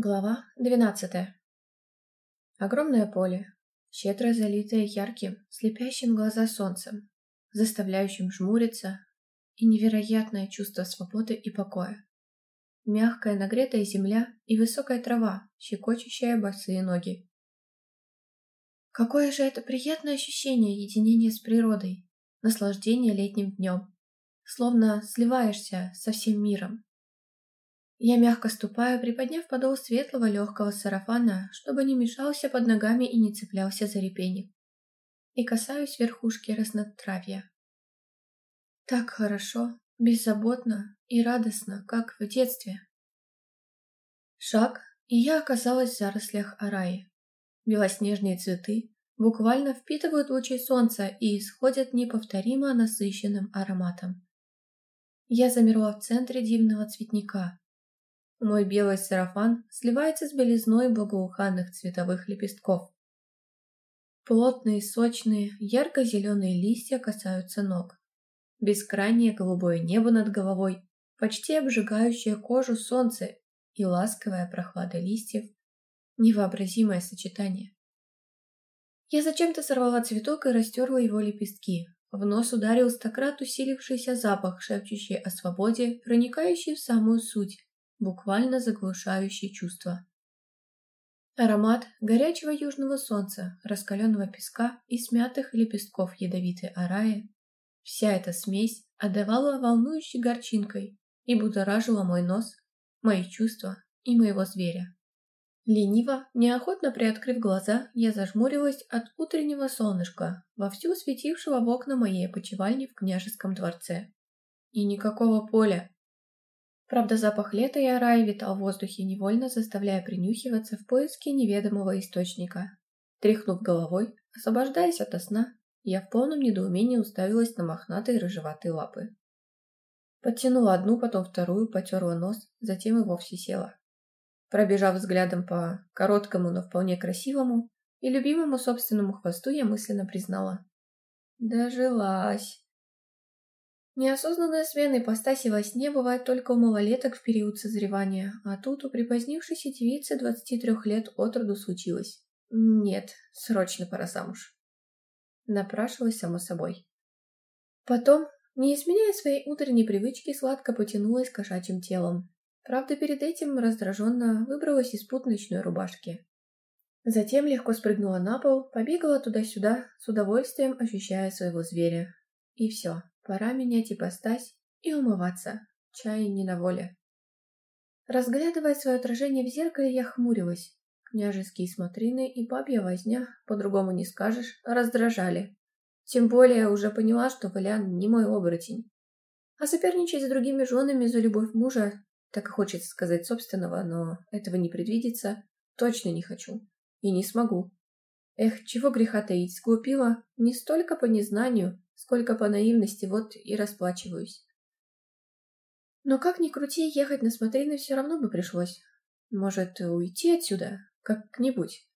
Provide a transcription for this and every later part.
Глава 12 Огромное поле, щедро залитое ярким, слепящим глаза солнцем, заставляющим жмуриться, и невероятное чувство свободы и покоя. Мягкая нагретая земля и высокая трава, щекочущая босые ноги. Какое же это приятное ощущение единения с природой, наслаждение летним днем. Словно сливаешься со всем миром. Я мягко ступаю, приподняв подол светлого легкого сарафана, чтобы не мешался под ногами и не цеплялся за репейник, и касаюсь верхушки разнотравья. Так хорошо, беззаботно и радостно, как в детстве. Шаг, и я оказалась в зарослях араи. Белоснежные цветы буквально впитывают лучи солнца и исходят неповторимо насыщенным ароматом. Я замерла в центре дивного цветника, мой белый сарафан сливается с белизной благоуханных цветовых лепестков. Плотные, сочные, ярко-зеленые листья касаются ног. Бескрайнее голубое небо над головой, почти обжигающее кожу солнце и ласковая прохлада листьев. Невообразимое сочетание. Я зачем-то сорвала цветок и растерла его лепестки. В нос ударил стократ усилившийся запах, шепчущий о свободе, проникающий в самую суть буквально заглушающий чувства. Аромат горячего южного солнца, раскаленного песка и смятых лепестков ядовитой араи. Вся эта смесь отдавала волнующей горчинкой и будоражила мой нос, мои чувства и моего зверя. Лениво, неохотно приоткрыв глаза, я зажмурилась от утреннего солнышка, вовсю светившего в окна моей опочивальни в княжеском дворце. И никакого поля, Правда, запах лета и арай витал в воздухе, невольно заставляя принюхиваться в поиске неведомого источника. Тряхнув головой, освобождаясь от сна, я в полном недоумении уставилась на мохнатые рыжеватые лапы. Подтянула одну, потом вторую, потерла нос, затем и вовсе села. Пробежав взглядом по короткому, но вполне красивому и любимому собственному хвосту, я мысленно признала. «Дожилась!» Неосознанная смена ипостаси во сне бывает только у малолеток в период созревания, а тут у припозднившейся девицы 23 лет от роду случилось. Нет, срочно пора замуж. Напрашивалась само собой. Потом, не изменяя своей утренней привычки, сладко потянулась кошачьим телом. Правда, перед этим раздраженно выбралась из путночной рубашки. Затем легко спрыгнула на пол, побегала туда-сюда, с удовольствием ощущая своего зверя. И все. Пора менять ипостась и умываться. Чай не на воле. Разглядывая свое отражение в зеркале, я хмурилась. Княжеские смотрины и бабья возня, по-другому не скажешь, раздражали. Тем более я уже поняла, что Валян не мой оборотень. А соперничать с другими женами за любовь мужа, так и хочется сказать собственного, но этого не предвидится, точно не хочу. И не смогу. Эх, чего греха таить, сглупила не столько по незнанию, сколько по наивности вот и расплачиваюсь. Но как ни крути, ехать на смотрины все равно бы пришлось. Может, уйти отсюда как-нибудь?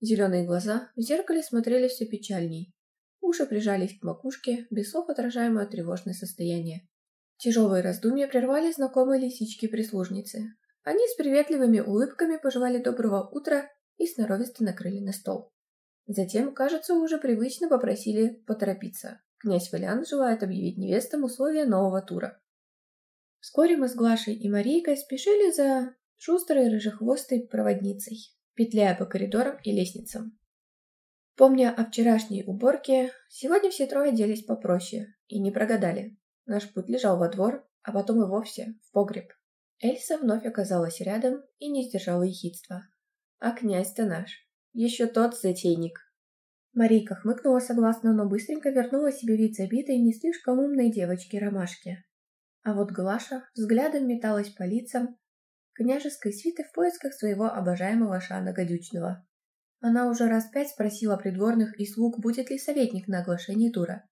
Зеленые глаза в зеркале смотрели все печальней. Уши прижались к макушке, без слов отражаемое тревожное состояние. Тяжелые раздумья прервали знакомые лисички-прислужницы. Они с приветливыми улыбками пожелали доброго утра и сноровисто накрыли на стол. Затем, кажется, уже привычно попросили поторопиться. Князь Валян желает объявить невестам условия нового тура. Вскоре мы с Глашей и Марийкой спешили за шустрой рыжехвостой проводницей, петляя по коридорам и лестницам. Помня о вчерашней уборке, сегодня все трое оделись попроще и не прогадали. Наш путь лежал во двор, а потом и вовсе в погреб. Эльса вновь оказалась рядом и не сдержала ехидства. А князь-то наш. Еще тот затейник. Марийка хмыкнула согласно, но быстренько вернула себе вид забитой, не слишком умной девочки-ромашки. А вот Глаша взглядом металась по лицам княжеской свиты в поисках своего обожаемого Шана Гадючного. Она уже раз пять спросила придворных и слуг, будет ли советник на оглашении тура.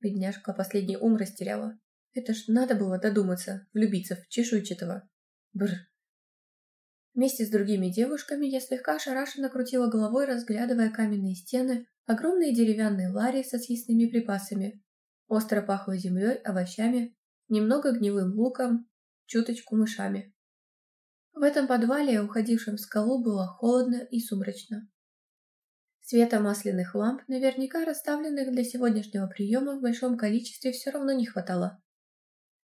Бедняжка последний ум растеряла. Это ж надо было додуматься, влюбиться в чешуйчатого. Бр. Вместе с другими девушками я слегка ошарашенно крутила головой, разглядывая каменные стены, огромные деревянные лари со съестными припасами. Остро пахло землей, овощами, немного гнилым луком, чуточку мышами. В этом подвале, уходившем в скалу, было холодно и сумрачно. Света масляных ламп, наверняка расставленных для сегодняшнего приема в большом количестве, все равно не хватало.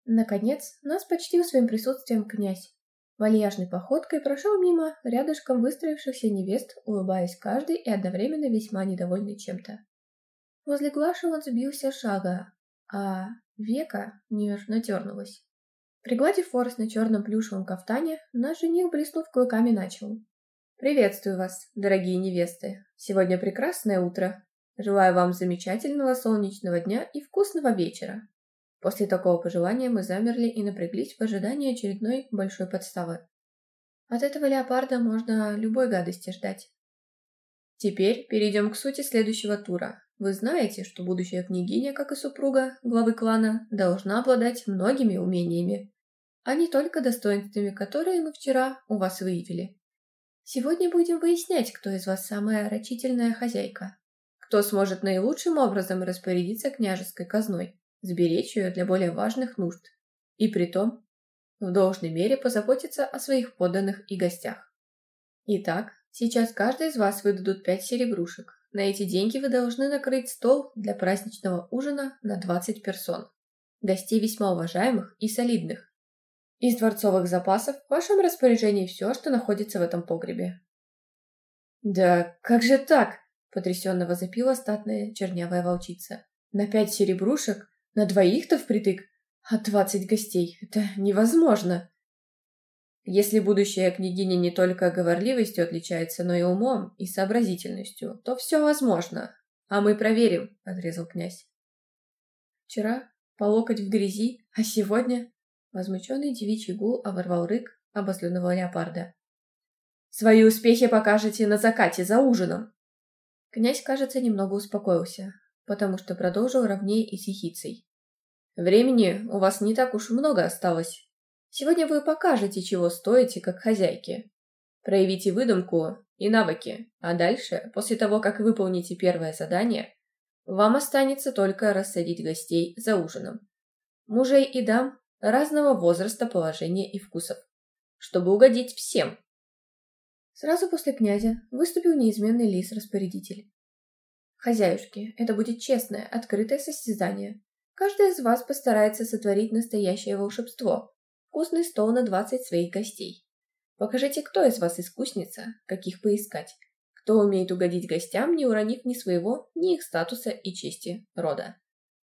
Наконец, нас почтил своим присутствием князь. Вальяжной походкой прошел мимо рядышком выстроившихся невест, улыбаясь каждой и одновременно весьма недовольный чем-то. Возле Глаши он сбился шага, а века нежно тернулось. Пригладив форс на черном плюшевом кафтане, наш жених блеснув кулаками начал. «Приветствую вас, дорогие невесты! Сегодня прекрасное утро! Желаю вам замечательного солнечного дня и вкусного вечера! После такого пожелания мы замерли и напряглись в ожидании очередной большой подставы. От этого леопарда можно любой гадости ждать. Теперь перейдем к сути следующего тура. Вы знаете, что будущая княгиня, как и супруга главы клана, должна обладать многими умениями, а не только достоинствами, которые мы вчера у вас выявили. Сегодня будем выяснять, кто из вас самая рачительная хозяйка, кто сможет наилучшим образом распорядиться княжеской казной сберечь ее для более важных нужд и притом в должной мере позаботиться о своих подданных и гостях. Итак, сейчас каждый из вас выдадут пять серебрушек. На эти деньги вы должны накрыть стол для праздничного ужина на 20 персон. Гостей весьма уважаемых и солидных. Из дворцовых запасов в вашем распоряжении все, что находится в этом погребе. «Да как же так?» – потрясенно возопила статная чернявая волчица. «На пять серебрушек? На двоих-то впритык, а двадцать гостей — это невозможно. Если будущая княгиня не только говорливостью отличается, но и умом, и сообразительностью, то все возможно. А мы проверим, — отрезал князь. Вчера по локоть в грязи, а сегодня... Возмущенный девичий гул оборвал рык обозленного леопарда. «Свои успехи покажете на закате за ужином!» Князь, кажется, немного успокоился, потому что продолжил ровнее и с ехицей. «Времени у вас не так уж много осталось. Сегодня вы покажете, чего стоите, как хозяйки. Проявите выдумку и навыки, а дальше, после того, как выполните первое задание, вам останется только рассадить гостей за ужином. Мужей и дам разного возраста, положения и вкусов, чтобы угодить всем». Сразу после князя выступил неизменный лис-распорядитель. Хозяюшки, это будет честное, открытое состязание. Каждый из вас постарается сотворить настоящее волшебство. Вкусный стол на 20 своих гостей. Покажите, кто из вас искусница, каких поискать. Кто умеет угодить гостям, не уронив ни своего, ни их статуса и чести рода.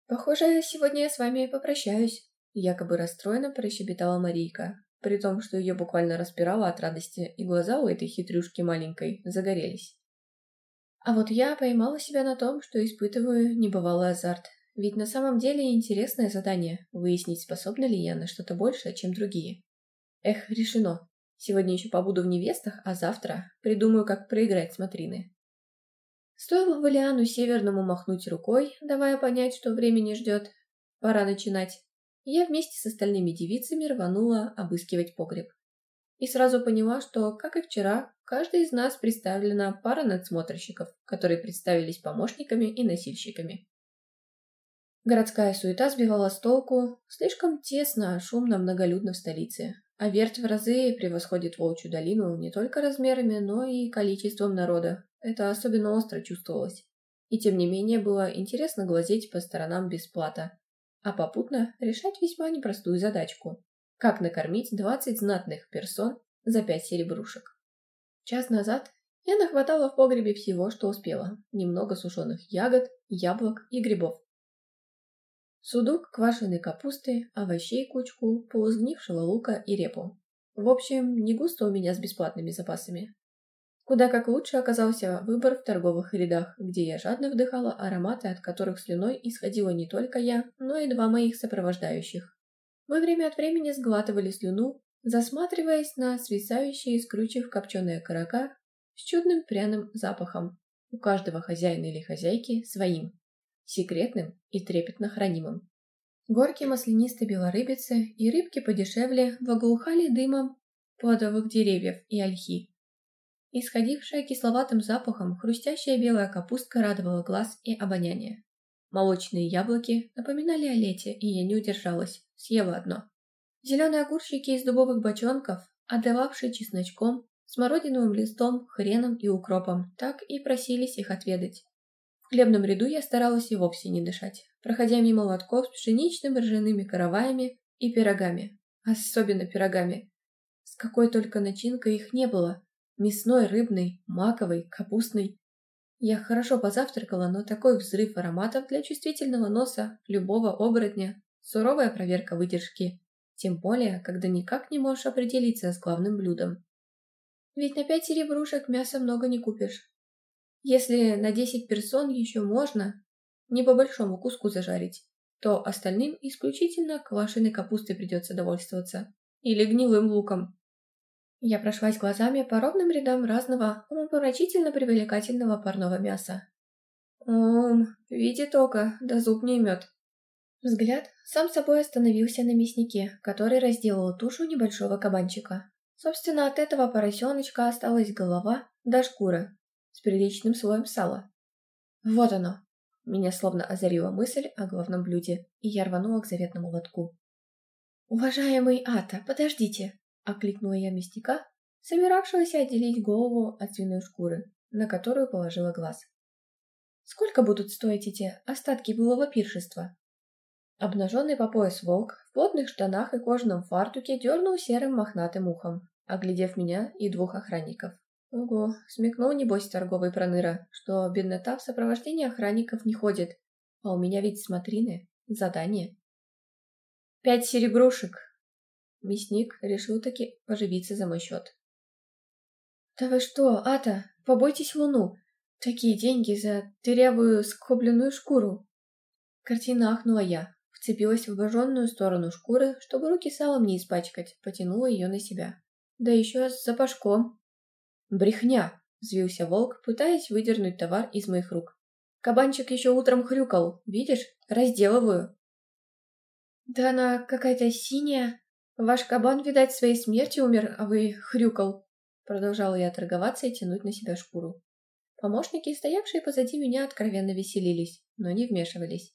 Похоже, сегодня я с вами попрощаюсь. Якобы расстроенно прощебетала Марийка, при том, что ее буквально распирала от радости, и глаза у этой хитрюшки маленькой загорелись. А вот я поймала себя на том, что испытываю небывалый азарт. Ведь на самом деле интересное задание – выяснить, способна ли я на что-то большее, чем другие. Эх, решено. Сегодня еще побуду в невестах, а завтра придумаю, как проиграть смотрины. Стоило Валиану Северному махнуть рукой, давая понять, что время не ждет. Пора начинать. Я вместе с остальными девицами рванула обыскивать погреб и сразу поняла, что, как и вчера, каждой из нас представлена пара надсмотрщиков, которые представились помощниками и носильщиками. Городская суета сбивала с толку, слишком тесно, шумно, многолюдно в столице, а верть в разы превосходит Волчью долину не только размерами, но и количеством народа. Это особенно остро чувствовалось. И тем не менее было интересно глазеть по сторонам бесплатно, а попутно решать весьма непростую задачку как накормить 20 знатных персон за 5 серебрушек? Час назад я нахватала в погребе всего, что успела. Немного сушеных ягод, яблок и грибов. Судук квашеной капусты, овощей кучку, полузгнившего лука и репу. В общем, не густо у меня с бесплатными запасами. Куда как лучше оказался выбор в торговых рядах, где я жадно вдыхала ароматы, от которых слюной исходила не только я, но и два моих сопровождающих. Мы время от времени сглатывали слюну, засматриваясь на свисающие из крючев копченые окорока с чудным пряным запахом, у каждого хозяина или хозяйки своим, секретным и трепетно хранимым. Горки маслянистой белорыбицы и рыбки подешевле благоухали дымом плодовых деревьев и ольхи. Исходившая кисловатым запахом, хрустящая белая капустка радовала глаз и обоняние. Молочные яблоки напоминали о лете, и я не удержалась съела одно. Зеленые огурчики из дубовых бочонков, отдававшие чесночком, смородиновым листом, хреном и укропом, так и просились их отведать. В хлебном ряду я старалась и вовсе не дышать, проходя мимо лотков с пшеничными, ржаными караваями и пирогами, особенно пирогами. С какой только начинкой их не было – мясной, рыбной, маковой, капустной. Я хорошо позавтракала, но такой взрыв ароматов для чувствительного носа любого оборотня Суровая проверка выдержки. Тем более, когда никак не можешь определиться с главным блюдом. Ведь на пять серебрушек мяса много не купишь. Если на 10 персон еще можно не по большому куску зажарить, то остальным исключительно квашеной капустой придется довольствоваться. Или гнилым луком. Я прошлась глазами по ровным рядам разного, умопомрачительно привлекательного парного мяса. Ум, видит око, да зуб не имет. Взгляд сам собой остановился на мяснике, который разделал тушу небольшого кабанчика. Собственно, от этого поросеночка осталась голова до шкуры с приличным слоем сала. Вот оно! Меня словно озарила мысль о главном блюде, и я рванула к заветному лотку. «Уважаемый Ата, подождите!» – окликнула я мясника, собиравшегося отделить голову от свиной шкуры, на которую положила глаз. «Сколько будут стоить эти остатки былого пиршества?» Обнаженный по пояс волк в плотных штанах и кожаном фартуке дернул серым мохнатым ухом, оглядев меня и двух охранников. Ого, смекнул небось торговый проныра, что беднота в сопровождении охранников не ходит, а у меня ведь смотрины, задание. Пять серебрушек. Мясник решил таки поживиться за мой счет. Да вы что, Ата, побойтесь луну. Такие деньги за дырявую скобленную шкуру. Картина ахнула я, вцепилась в обожженную сторону шкуры, чтобы руки салом не испачкать, потянула ее на себя. Да еще с запашком. «Брехня!» — взвился волк, пытаясь выдернуть товар из моих рук. «Кабанчик еще утром хрюкал, видишь? Разделываю!» «Да она какая-то синяя. Ваш кабан, видать, своей смерти умер, а вы хрюкал!» Продолжала я торговаться и тянуть на себя шкуру. Помощники, стоявшие позади меня, откровенно веселились, но не вмешивались.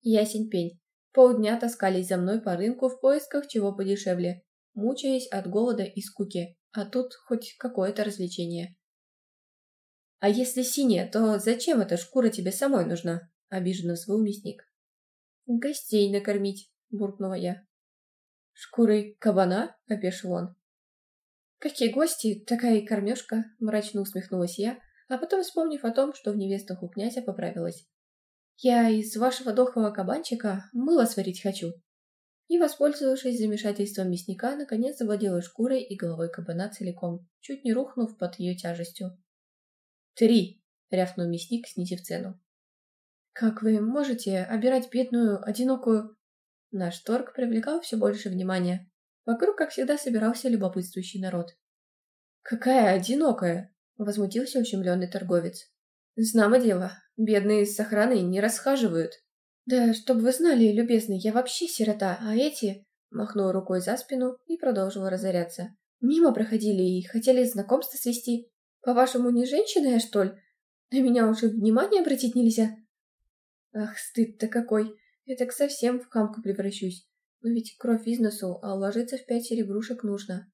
Ясень пень. Полдня таскались за мной по рынку в поисках чего подешевле, мучаясь от голода и скуки, а тут хоть какое-то развлечение. «А если синяя, то зачем эта шкура тебе самой нужна?» – обиженно взвыл мясник. «Гостей накормить», – буркнула я. «Шкурой кабана?» – опешил он. «Какие гости, такая и кормежка», – мрачно усмехнулась я, а потом, вспомнив о том, что в невестах у князя поправилась. Я из вашего дохлого кабанчика мыло сварить хочу. И, воспользовавшись замешательством мясника, наконец завладела шкурой и головой кабана целиком, чуть не рухнув под ее тяжестью. «Три!» — рявкнул мясник, снизив цену. «Как вы можете обирать бедную, одинокую...» Наш торг привлекал все больше внимания. Вокруг, как всегда, собирался любопытствующий народ. «Какая одинокая!» — возмутился ущемленный торговец. «Знамо дело, Бедные с охраной не расхаживают. Да, чтобы вы знали, любезный, я вообще сирота, а эти... Махнул рукой за спину и продолжил разоряться. Мимо проходили и хотели знакомство свести. По-вашему, не женщина я, что ли? На меня уже внимание обратить нельзя. Ах, стыд-то какой! Я так совсем в хамку превращусь. Но ведь кровь из носу, а ложиться в пять серебрушек нужно.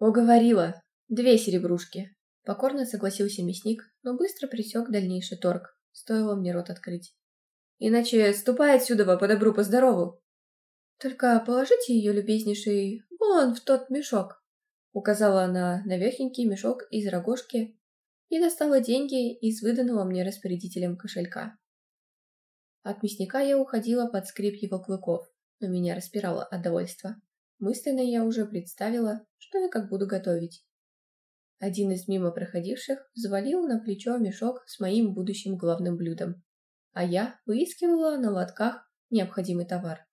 Уговорила! Две серебрушки! Покорно согласился мясник, но быстро пресек дальнейший торг. Стоило мне рот открыть. Иначе ступай отсюда по добру, по здорову. Только положите ее, любезнейший, вон в тот мешок. Указала она на верхенький мешок из рогожки и достала деньги из выданного мне распорядителем кошелька. От мясника я уходила под скрип его клыков, но меня распирало от довольства. Мысленно я уже представила, что я как буду готовить. Один из мимо проходивших взвалил на плечо мешок с моим будущим главным блюдом, а я выискивала на лотках необходимый товар.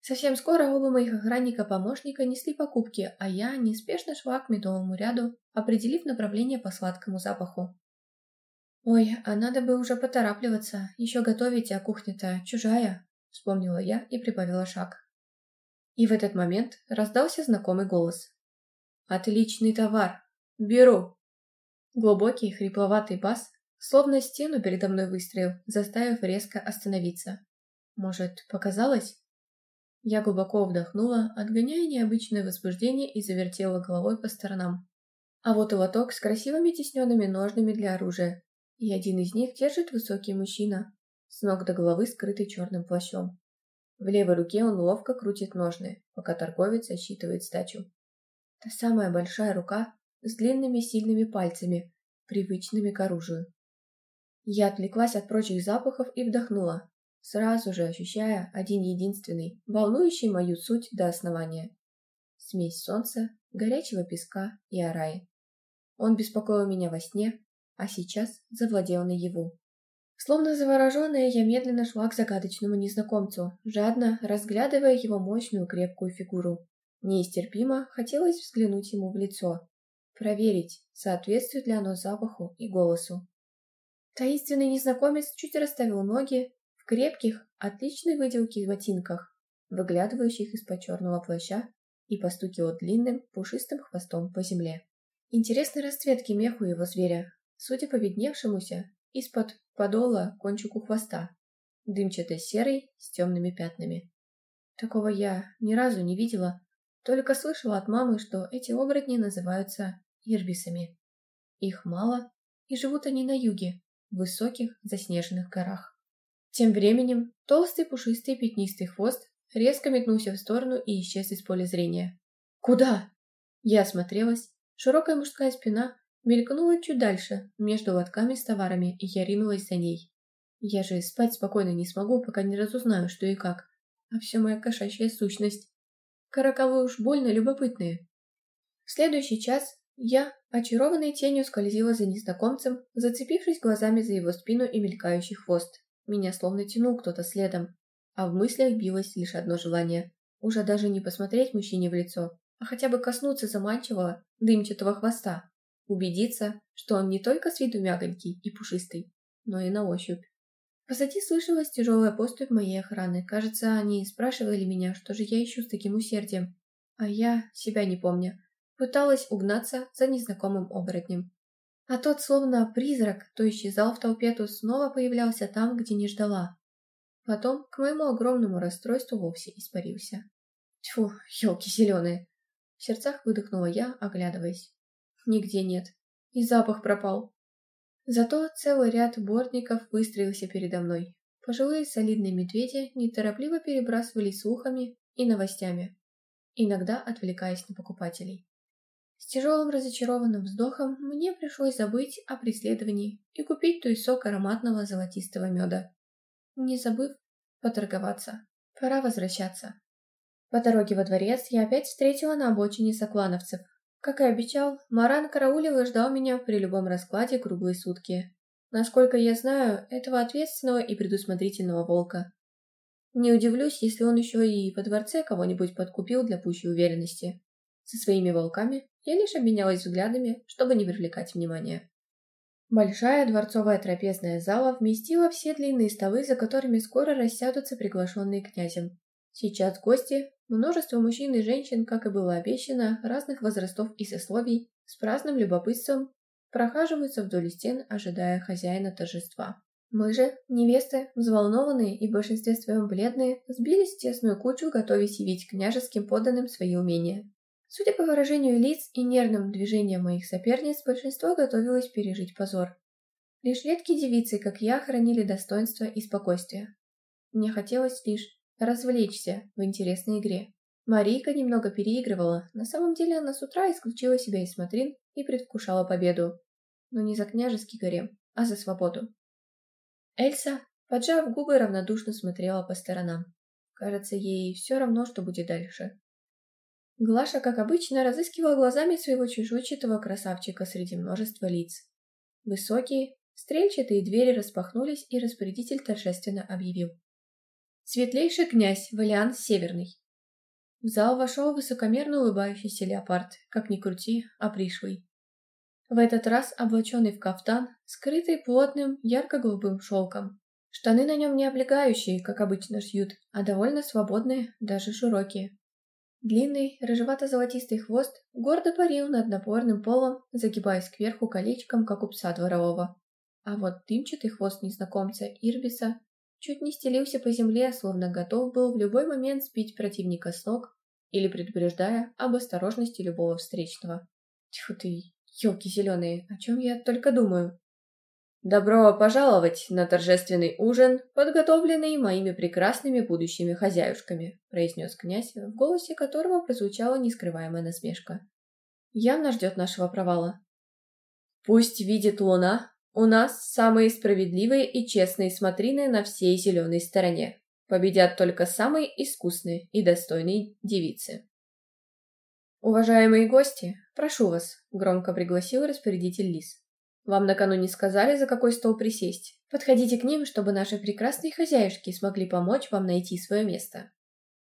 Совсем скоро оба моих охранника-помощника несли покупки, а я неспешно шла к медовому ряду, определив направление по сладкому запаху. «Ой, а надо бы уже поторапливаться, еще готовить, а кухня-то чужая», — вспомнила я и прибавила шаг. И в этот момент раздался знакомый голос. «Отличный товар! «Беру!» Глубокий, хрипловатый бас, словно стену передо мной выстрелил, заставив резко остановиться. «Может, показалось?» Я глубоко вдохнула, отгоняя необычное возбуждение и завертела головой по сторонам. А вот и лоток с красивыми тесненными ножными для оружия, и один из них держит высокий мужчина, с ног до головы скрытый черным плащом. В левой руке он ловко крутит ножны, пока торговец отсчитывает стачу. Та самая большая рука, с длинными сильными пальцами, привычными к оружию. Я отвлеклась от прочих запахов и вдохнула, сразу же ощущая один-единственный, волнующий мою суть до основания. Смесь солнца, горячего песка и араи. Он беспокоил меня во сне, а сейчас завладел наяву. Словно завороженная, я медленно шла к загадочному незнакомцу, жадно разглядывая его мощную крепкую фигуру. Неистерпимо хотелось взглянуть ему в лицо, проверить, соответствует ли оно запаху и голосу. Таинственный незнакомец чуть расставил ноги в крепких, отличной выделке ботинках, выглядывающих из-под черного плаща и постукивал длинным, пушистым хвостом по земле. Интересной расцветки меху его зверя, судя по видневшемуся из-под подола кончику хвоста, дымчато-серый с темными пятнами. Такого я ни разу не видела, только слышала от мамы, что эти оборотни называются ирбисами. Их мало, и живут они на юге, в высоких заснеженных горах. Тем временем толстый пушистый пятнистый хвост резко метнулся в сторону и исчез из поля зрения. «Куда?» Я осмотрелась. Широкая мужская спина мелькнула чуть дальше, между лотками с товарами, и я ринулась за ней. Я же спать спокойно не смогу, пока не разузнаю, что и как. А все моя кошачья сущность. Каракалы уж больно любопытные. В следующий час я, очарованной тенью, скользила за незнакомцем, зацепившись глазами за его спину и мелькающий хвост. Меня словно тянул кто-то следом, а в мыслях билось лишь одно желание. Уже даже не посмотреть мужчине в лицо, а хотя бы коснуться заманчивого, дымчатого хвоста. Убедиться, что он не только с виду мягонький и пушистый, но и на ощупь. Позади слышалась тяжелая поступь моей охраны. Кажется, они спрашивали меня, что же я ищу с таким усердием. А я, себя не помню пыталась угнаться за незнакомым оборотнем. А тот, словно призрак, то исчезал в толпе, то снова появлялся там, где не ждала. Потом, к моему огромному расстройству, вовсе испарился. Тьфу, елки зеленые! В сердцах выдохнула я, оглядываясь. Нигде нет. И запах пропал. Зато целый ряд бортников выстроился передо мной. Пожилые солидные медведи неторопливо перебрасывались слухами и новостями, иногда отвлекаясь на покупателей. С тяжелым разочарованным вздохом мне пришлось забыть о преследовании и купить той сок ароматного золотистого меда, не забыв поторговаться. Пора возвращаться. По дороге во дворец я опять встретила на обочине соклановцев. Как и обещал, Маран караулил и ждал меня при любом раскладе круглые сутки. Насколько я знаю, этого ответственного и предусмотрительного волка. Не удивлюсь, если он еще и во дворце кого-нибудь подкупил для пущей уверенности. Со своими волками я лишь обменялась взглядами, чтобы не привлекать внимания. Большая дворцовая трапезная зала вместила все длинные столы, за которыми скоро рассядутся приглашенные князем. Сейчас гости, множество мужчин и женщин, как и было обещано, разных возрастов и сословий, с праздным любопытством прохаживаются вдоль стен, ожидая хозяина торжества. Мы же, невесты, взволнованные и в большинстве своем бледные, сбились в тесную кучу, готовясь явить княжеским поданным свои умения. Судя по выражению лиц и нервным движениям моих соперниц, большинство готовилось пережить позор. Лишь редкие девицы, как я, хранили достоинство и спокойствие. Мне хотелось лишь развлечься в интересной игре. Марийка немного переигрывала, на самом деле она с утра исключила себя из смотрин и предвкушала победу. Но не за княжеский гарем, а за свободу. Эльса, поджав губы, равнодушно смотрела по сторонам. Кажется, ей все равно, что будет дальше. Глаша, как обычно, разыскивала глазами своего чешуйчатого красавчика среди множества лиц. Высокие, стрельчатые двери распахнулись, и распорядитель торжественно объявил. «Светлейший князь Валиан Северный!» В зал вошел высокомерно улыбающийся леопард, как ни крути, а пришлый. В этот раз облаченный в кафтан, скрытый плотным, ярко-голубым шелком. Штаны на нем не облегающие, как обычно шьют, а довольно свободные, даже широкие. Длинный, рыжевато-золотистый хвост гордо парил над напорным полом, загибаясь кверху колечком, как у пса дворового. А вот дымчатый хвост незнакомца Ирбиса чуть не стелился по земле, словно готов был в любой момент сбить противника с ног или предупреждая об осторожности любого встречного. Тьфу ты, елки зеленые, о чем я только думаю. Добро пожаловать на торжественный ужин, подготовленный моими прекрасными будущими хозяюшками, произнес князь, в голосе которого прозвучала нескрываемая насмешка. Явно ждет нашего провала. Пусть видит луна, у нас самые справедливые и честные смотрины на всей зеленой стороне. Победят только самые искусные и достойные девицы. Уважаемые гости, прошу вас, громко пригласил распорядитель Лис. Вам накануне сказали, за какой стол присесть. Подходите к ним, чтобы наши прекрасные хозяюшки смогли помочь вам найти свое место».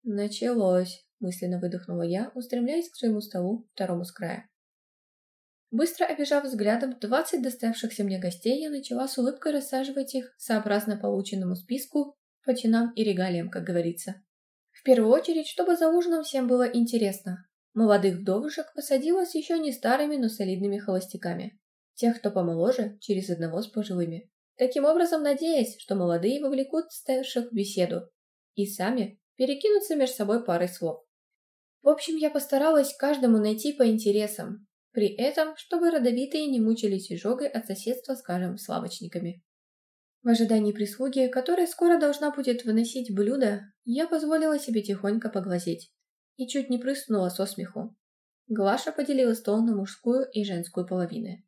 «Началось», — мысленно выдохнула я, устремляясь к своему столу, второму с края. Быстро обижав взглядом 20 доставшихся мне гостей, я начала с улыбкой рассаживать их сообразно полученному списку, по чинам и регалиям, как говорится. В первую очередь, чтобы за ужином всем было интересно. Молодых вдовушек посадила с еще не старыми, но солидными холостяками тех, кто помоложе, через одного с пожилыми. Таким образом, надеясь, что молодые вовлекут старших в беседу и сами перекинутся между собой парой слов. В общем, я постаралась каждому найти по интересам, при этом, чтобы родовитые не мучились изжогой от соседства, скажем, с лавочниками. В ожидании прислуги, которая скоро должна будет выносить блюдо, я позволила себе тихонько поглазеть и чуть не прыснула со смеху. Глаша поделила стол на мужскую и женскую половины.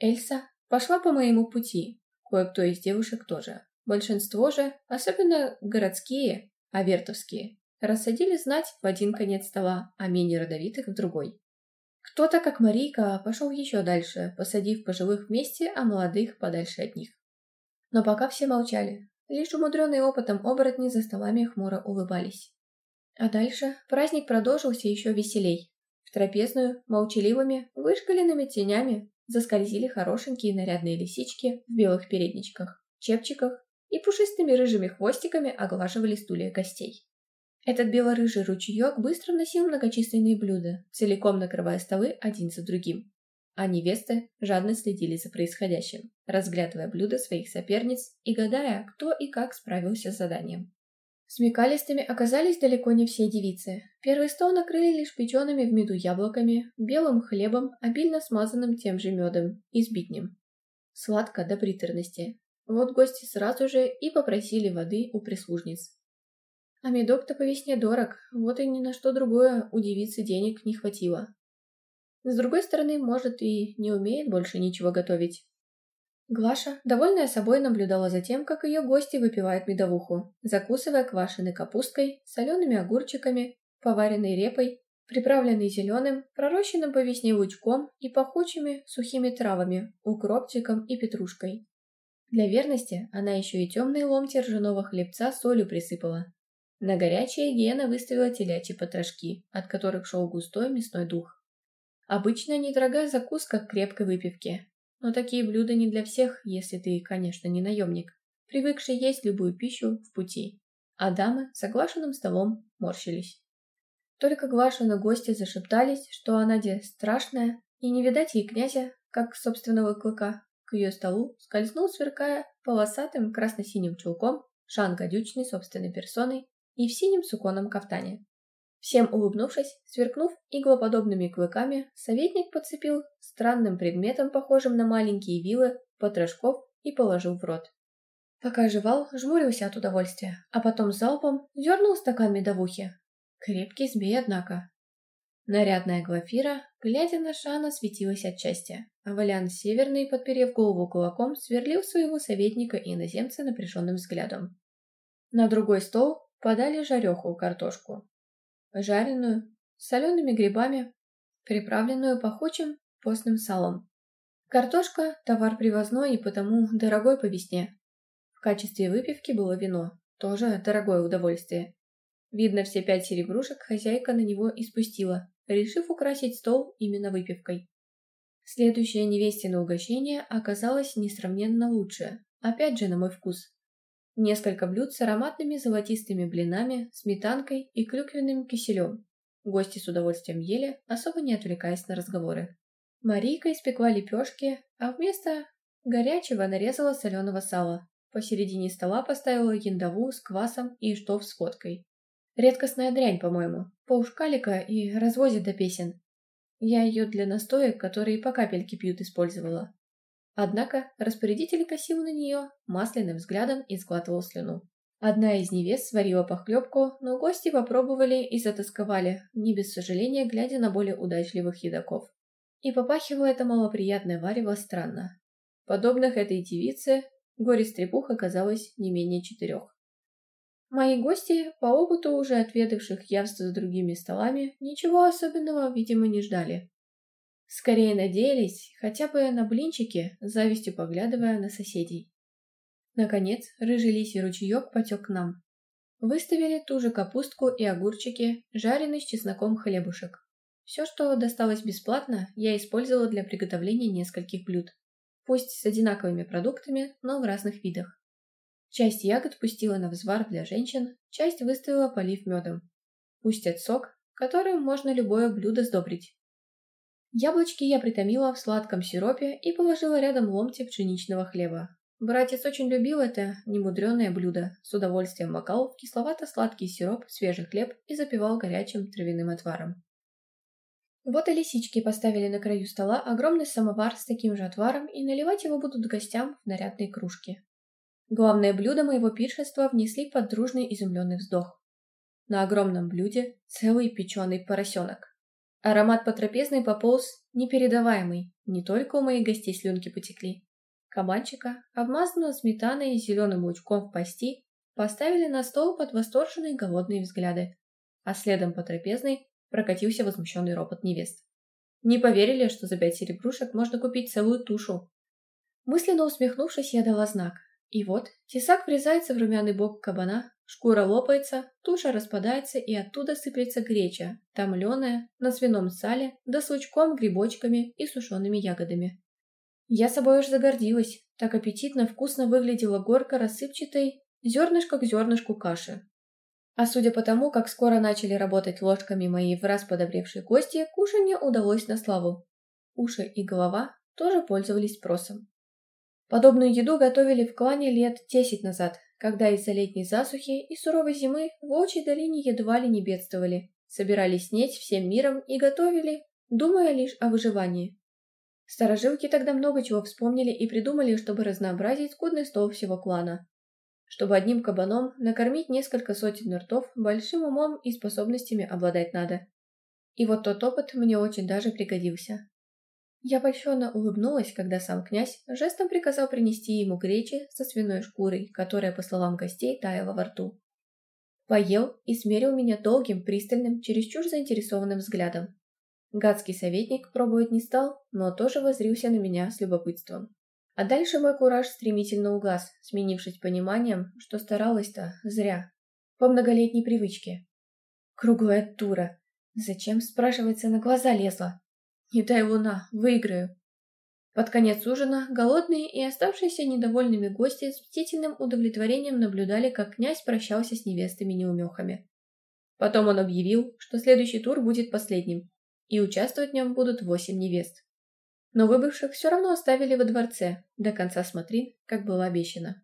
Эльса пошла по моему пути, кое-кто из девушек тоже. Большинство же, особенно городские, а вертовские, рассадили знать в один конец стола, а менее родовитых в другой. Кто-то, как Марийка, пошел еще дальше, посадив пожилых вместе, а молодых подальше от них. Но пока все молчали, лишь умудренные опытом оборотни за столами хмуро улыбались. А дальше праздник продолжился еще веселей. В трапезную, молчаливыми, вышкаленными тенями, заскользили хорошенькие нарядные лисички в белых передничках, чепчиках и пушистыми рыжими хвостиками оглаживали стулья гостей. Этот белорыжий ручеек быстро носил многочисленные блюда, целиком накрывая столы один за другим. А невесты жадно следили за происходящим, разглядывая блюда своих соперниц и гадая, кто и как справился с заданием. Смекалистыми оказались далеко не все девицы. Первый стол накрыли лишь печеными в меду яблоками, белым хлебом, обильно смазанным тем же медом и сбитнем. Сладко до приторности. Вот гости сразу же и попросили воды у прислужниц. А медок-то по весне дорог, вот и ни на что другое у девицы денег не хватило. С другой стороны, может, и не умеет больше ничего готовить. Глаша, довольная собой, наблюдала за тем, как ее гости выпивают медовуху, закусывая квашеной капусткой, солеными огурчиками, поваренной репой, приправленной зеленым, пророщенным по весне лучком и пахучими сухими травами, укропчиком и петрушкой. Для верности она еще и темные ломти ржаного хлебца солью присыпала. На горячее Гена выставила телячьи потрошки, от которых шел густой мясной дух. Обычно недорогая закуска к крепкой выпивке, но такие блюда не для всех, если ты, конечно, не наемник, привыкший есть любую пищу в пути. А дамы с оглашенным столом морщились. Только Глашина гости зашептались, что она де страшная, и не видать ей князя, как собственного клыка. К ее столу скользнул, сверкая полосатым красно-синим чулком, Шан Гадючный собственной персоной и в синем суконном кафтане. Всем улыбнувшись, сверкнув иглоподобными клыками, советник подцепил странным предметом, похожим на маленькие вилы, потрошков и положил в рот. Пока жевал, жмурился от удовольствия, а потом залпом зернул стакан медовухи. Крепкий змей, однако. Нарядная Глафира, глядя на Шана, светилась от счастья, а Валян Северный, подперев голову кулаком, сверлил своего советника и иноземца напряженным взглядом. На другой стол подали жареху, картошку, жареную, с солеными грибами, приправленную пахучим постным салом. Картошка – товар привозной и потому дорогой по весне. В качестве выпивки было вино, тоже дорогое удовольствие. Видно, все пять серебрушек хозяйка на него испустила, решив украсить стол именно выпивкой. Следующее невестино угощение оказалось несравненно лучшее, опять же на мой вкус. Несколько блюд с ароматными золотистыми блинами, сметанкой и клюквенным киселем. Гости с удовольствием ели, особо не отвлекаясь на разговоры. Марийка испекла лепешки, а вместо горячего нарезала соленого сала. Посередине стола поставила яндову с квасом и штоф с водкой. Редкостная дрянь, по-моему. Полшкалика и развозит до песен. Я ее для настоек, которые по капельке пьют, использовала. Однако распорядитель косил на нее масляным взглядом и сглатывал слюну. Одна из невест сварила похлебку, но гости попробовали и затасковали, не без сожаления глядя на более удачливых едоков. И попахивало это малоприятное варево странно. Подобных этой девице горе-стрепух оказалось не менее четырех. Мои гости, по опыту уже отведавших явства с другими столами, ничего особенного, видимо, не ждали. Скорее надеялись хотя бы на блинчики, завистью поглядывая на соседей. Наконец, рыжий лисий ручеек потек к нам. Выставили ту же капустку и огурчики, жареный с чесноком хлебушек. Все, что досталось бесплатно, я использовала для приготовления нескольких блюд. Пусть с одинаковыми продуктами, но в разных видах. Часть ягод пустила на взвар для женщин, часть выставила полив медом. Пусть отсок, которым можно любое блюдо сдобрить. Яблочки я притомила в сладком сиропе и положила рядом ломтик пшеничного хлеба. Братец очень любил это немудреное блюдо, с удовольствием макал в кисловато-сладкий сироп, свежий хлеб и запивал горячим травяным отваром. Вот и лисички поставили на краю стола огромный самовар с таким же отваром и наливать его будут гостям в нарядные кружки. Главное блюдо моего пиршества внесли под дружный изумленный вздох. На огромном блюде целый печеный поросенок. Аромат по трапезной пополз непередаваемый, не только у моих гостей слюнки потекли. Кабанчика, обмазанного сметаной и зеленым лучком в пасти, поставили на стол под восторженные голодные взгляды, а следом по трапезной прокатился возмущенный ропот невест. Не поверили, что за пять серебрушек можно купить целую тушу. Мысленно усмехнувшись, я дала знак, и вот тесак врезается в румяный бок кабана, шкура лопается, туша распадается и оттуда сыплется греча, томленая, на свином сале, да с лучком, грибочками и сушеными ягодами. Я собой уж загордилась, так аппетитно вкусно выглядела горка рассыпчатой, зернышко к зернышку каши. А судя по тому, как скоро начали работать ложками мои в раз подобревшие гости, кушанье удалось на славу. Уши и голова тоже пользовались спросом. Подобную еду готовили в клане лет десять назад, когда из-за летней засухи и суровой зимы в Волчьей долине едва ли не бедствовали. Собирали снеть всем миром и готовили, думая лишь о выживании. Старожилки тогда много чего вспомнили и придумали, чтобы разнообразить скудный стол всего клана. Чтобы одним кабаном накормить несколько сотен ртов, большим умом и способностями обладать надо. И вот тот опыт мне очень даже пригодился. Я польщенно улыбнулась, когда сам князь жестом приказал принести ему гречи со свиной шкурой, которая, по словам гостей, таяла во рту. Поел и смерил меня долгим, пристальным, чересчур заинтересованным взглядом. Гадский советник пробовать не стал, но тоже возрился на меня с любопытством. А дальше мой кураж стремительно угас, сменившись пониманием, что старалась-то зря. По многолетней привычке. Круглая тура. Зачем, спрашивается, на глаза лезла? Не дай луна, выиграю. Под конец ужина голодные и оставшиеся недовольными гости с мстительным удовлетворением наблюдали, как князь прощался с невестами-неумехами. Потом он объявил, что следующий тур будет последним, и участвовать в нем будут восемь невест. Но выбывших все равно оставили во дворце до конца смотри, как было обещано.